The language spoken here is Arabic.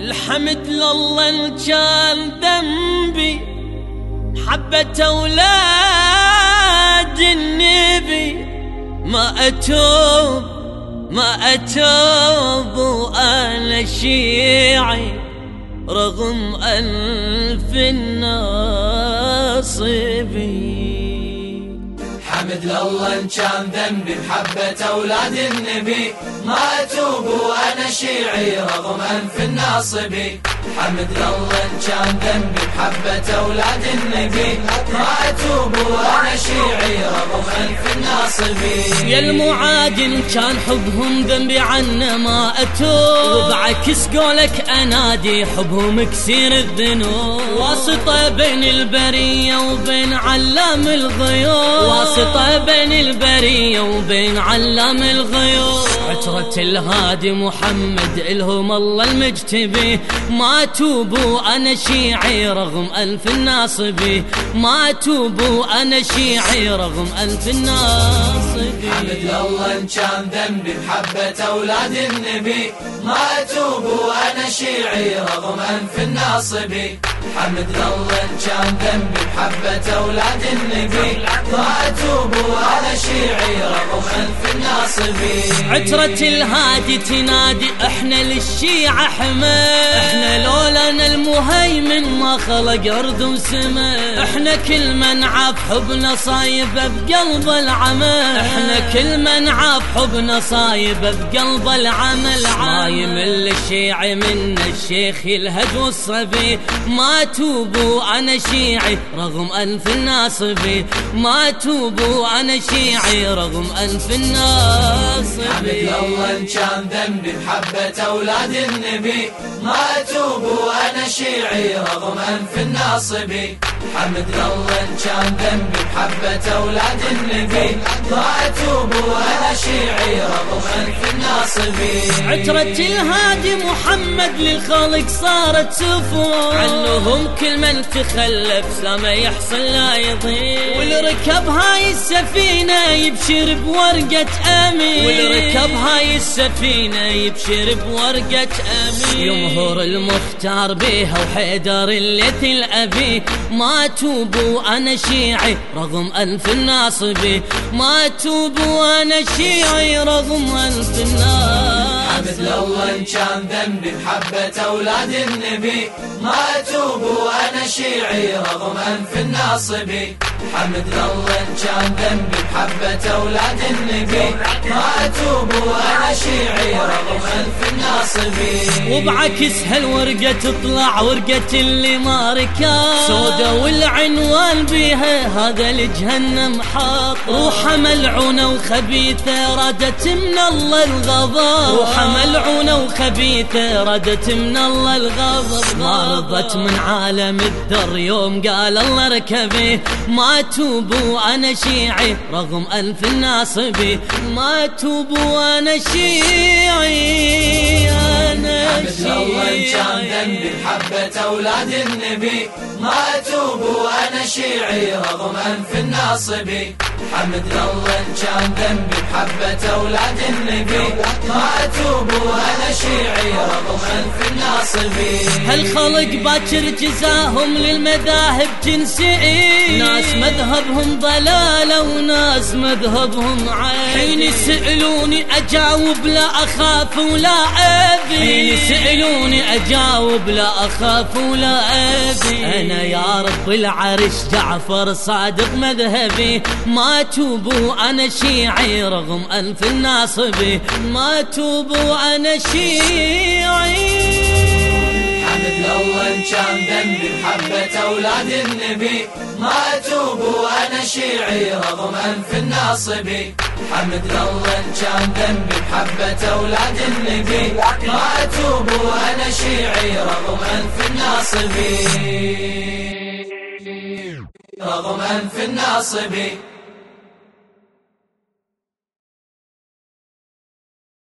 الحمد لله ان كان ذنبي حبة أولاد النبي. ما أتوب ما أتوب وأنا شيعي رغم ألف الناصبين. حمد لله ان كان ذنبي بحبة أولاد النبي. ما أتوب وأنا شيعي رغم أنف الناصبي. حمد لله ان كان ذنبي بحبة أولاد النبي. ما أتوب وأنا شيعي. رغم انف الناصبي يا المعادن كان حبهم ذنبي عنا ما أتوب. وبعكس قولك أنادي حبهم كثير الذنوب. واسطة بين البرية وبين علام الغيوب. واسطة بين البرية وبين علام الغيوب. عترة الهادي محمد إلهم الله المجتبي. ما توبوا أنا شيعي رغم ألف الناصبي. ما توبوا أنا شيعي رغم ألف الناصبي. حمد لله إن كان ذنبي بحبة أولاد النبي. ما اتوب وأنا شيعي رغم انف الناصبي. حمد لله ان كان ذنبي بحبة أولاد النبي. ما أتوب وأنا شيعي رغم انف الناصبي عترة الهادي تنادي إحنا للشيعة حمى إحنا لولا المهيمن ما خلق أرض وسماء. إحنا كل من عاب حبنا صايبه بقلب العمى إحنا كل من عاب حبنا صايبه بقلب العمل. ما يمل الشيعي منا الشيخ يلهج والصبي ما توبوا أنا شيعي رغم ألف الناصبي ما توبوا أنا شيعي رغم ألف الناصبي حمد لله ان كان ذنبي بحبة أولاد النبي. ما اتوب وأنا شيعي رغم أنف الناصبي حمد لله ان كان ذنبي بحبة أولاد النبي. ما أتوب وأنا شيعي رغم أنف الناصبي عترة الهادي محمد للخالق صارت سفور عنهم كل من تخلف سما يحصل لا يضيع. واللي ركب هاي السفينة يبشر بورقة أمين. واللي ركب هاي السفينة يبشر بورقة أمين. يمهر المختار بيها وحيدر الليث الأبي ما توبوا أنا شيعي رغم ألف الناصبي ما توبوا أنا شيعي رغم ألف الناصبي حمد لله ان كان ذنبي بحبة أولاد النبي. ما اتوب وأنا شيعي رغم انف الناصبي حمد لله ان كان ذنبي بحبة أولاد النبي. ما أتوب وأنا شيعي رغم انف الناصبي وبعكس هالورقة تطلع ورقة اللي ما ركاب سودا والعنوان بيها هذا لجهنم حاط روحها ملعونة وخبيثة ردت من الله الغضب. روحها ملعونة وخبيثة ردت من الله الغضب. ما رضت من عالم الذر يوم قال الله ركبي. ما توبوا أنا شيعي رغم ألف الناصبي ما توبوا أنا شيعي أنا حمد لله ان كان شيعي ذنبي بحبة أولاد النبي ما اتوب وأنا شيعي رغم انف الناصبي حمد لله ان كان ذنبي بحبة أولاد النبي ما اتوب وأنا شيعي رغم انف الناصبي هالخلق باكر جزاهم للمذاهب تنسئي ناس مذهبهم ضلالة وناس مذهبهم عين. حين يسألوني أجاوب لا أخاف ولا أبي حين يسألوني أجاوب لا أخاف ولا أبي. أنا يا رب العرش جعفر صادق مذهبي. ما توبوا أنا شيعي رغم ألف الناصبي ما توبوا أنا شيعي. حمد لله ان كان ذنبي بحبة أولاد النبي. ما وأنا شيعي رغم انف الناصبي حمد لله ان كان ذنبي بحبة أولاد النبي. ما أتوب وأنا شيعي رغم انف الناصبي رغم انف الناصبي